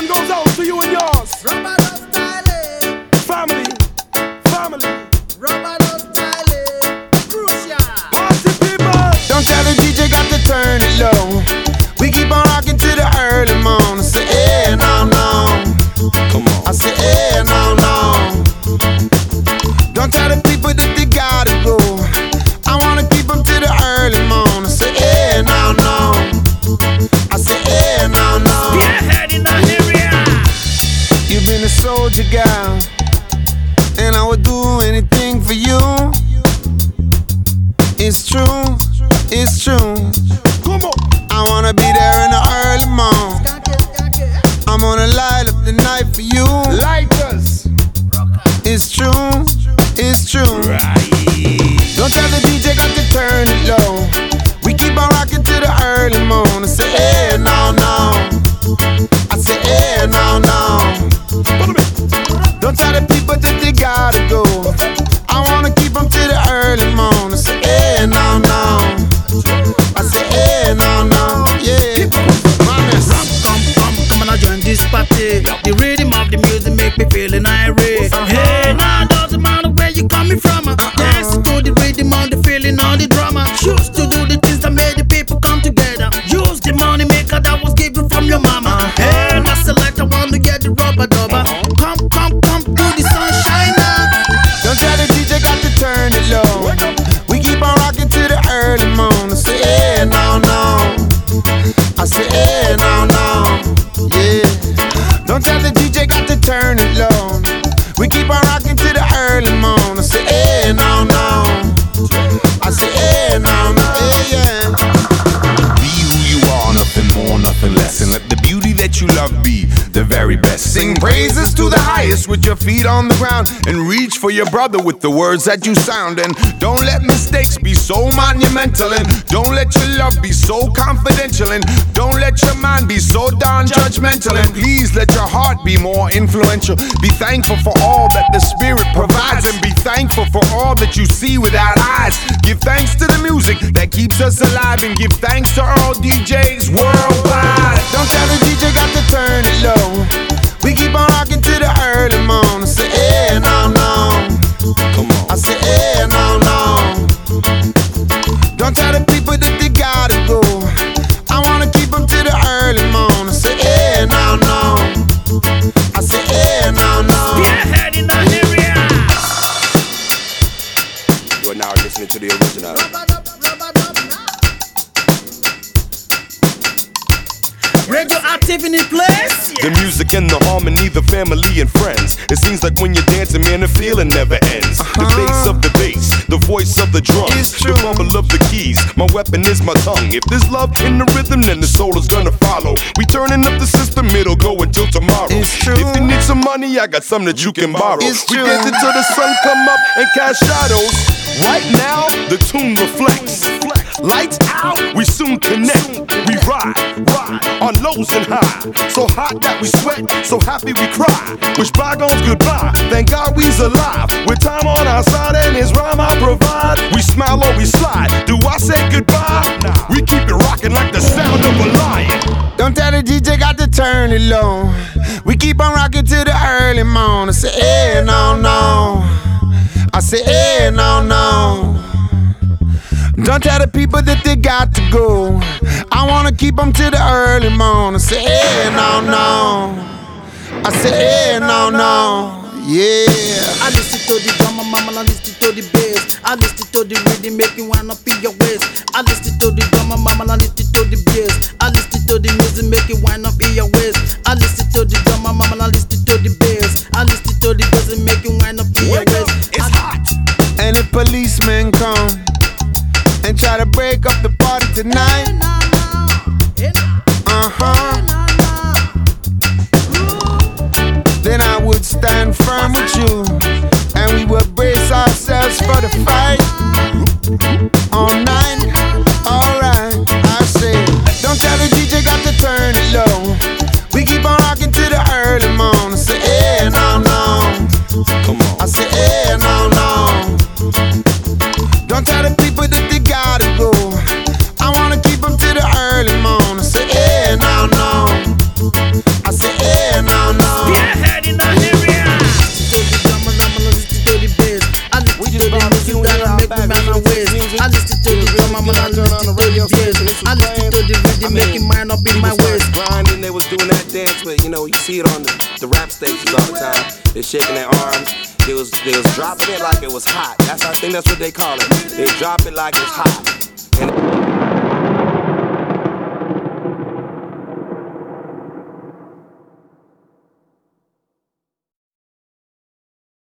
one goes out Don't tell the DJ got to turn it low. We keep on rocking to the early morning. Say, eh, no, no. I say, eh, no, no. Don't tell the people that they gotta go. I wanna keep them to the early morning. Say, eh, no, no. I say, eh, no, no. Feeling of the drama. Choose to praises to the highest with your feet on the ground. And reach for your brother with the words that you sound. And don't let mistakes be so monumental. And don't let your love be so confidential. And don't let your mind be so darn judgmental. And please let your heart be more influential. Be thankful for all that the Spirit provides. And be thankful for all that you see without eyes. Give thanks to the music that keeps us alive. And give thanks to all DJs worldwide. Don't tell the DJ got to turn it low. We keep on rocking to the early morning. I Say, eh, no, no. Come on. I say, eh, no, no. Don't tell the people that they gotta go. I wanna keep them to the early morning. I Say, eh, no, no. I say, eh, no, no. Spearhead in the area. You are now listening to the original. Radioactive in the place. The music and the harmony, the family and friends. It seems like when you're dancing, man, the feeling never ends. The uh-huh. bass of the bass, the voice of the drums, the rumble of the keys. My weapon is my tongue. If there's love in the rhythm, then the soul is gonna follow. We turning up the system, it'll go until tomorrow. It's true. If you need some money, I got some that you can borrow. It's we true. dance until the sun come up and cast shadows. Right now, the tune reflects. Lights out, we soon connect. We ride, ride on lows and high. So hot that we sweat, so happy we cry. Wish bygones goodbye. Thank God we's alive. With time on our side and his rhyme I provide. We smile or we slide. Do I say goodbye? We keep it rocking like the sound of a lion. Don't tell the DJ got to turn it low. We keep on rocking till the early morning. Say, eh, no, no. Don't tell the people that they got to go. I wanna keep them to the early morning. Say, eh, no, no. I say, eh, no, no. Yeah. I listen to the drama, mama, I listen to the bass. I listen to the rhythm, make you wanna be your waist. I listen to the drama, mama, I listen to the bass. I listen to the music, make you wanna be your waist. I listen to the drama, mama, I listen to the bass. I listen to the and make you wanna be your waist. it's I- hot. And the policemen come and try to break up the party tonight. Uh huh. Then I would stand firm with you, and we would brace ourselves for the fight. All night, alright, I say. Don't tell the DJ got to turn it low. We keep on rocking to the early morning. I say, hey, no, no. Come on. I say, hey, no, no. Don't tell the people to. Listen to the rhythm, making mine up in my waist. grinding, they was doing that dance, but you know, you see it on the, the rap stations all the time. They're shaking their arms. They was they was dropping it like it was hot. That's I think that's what they call it. They drop it like it's hot. And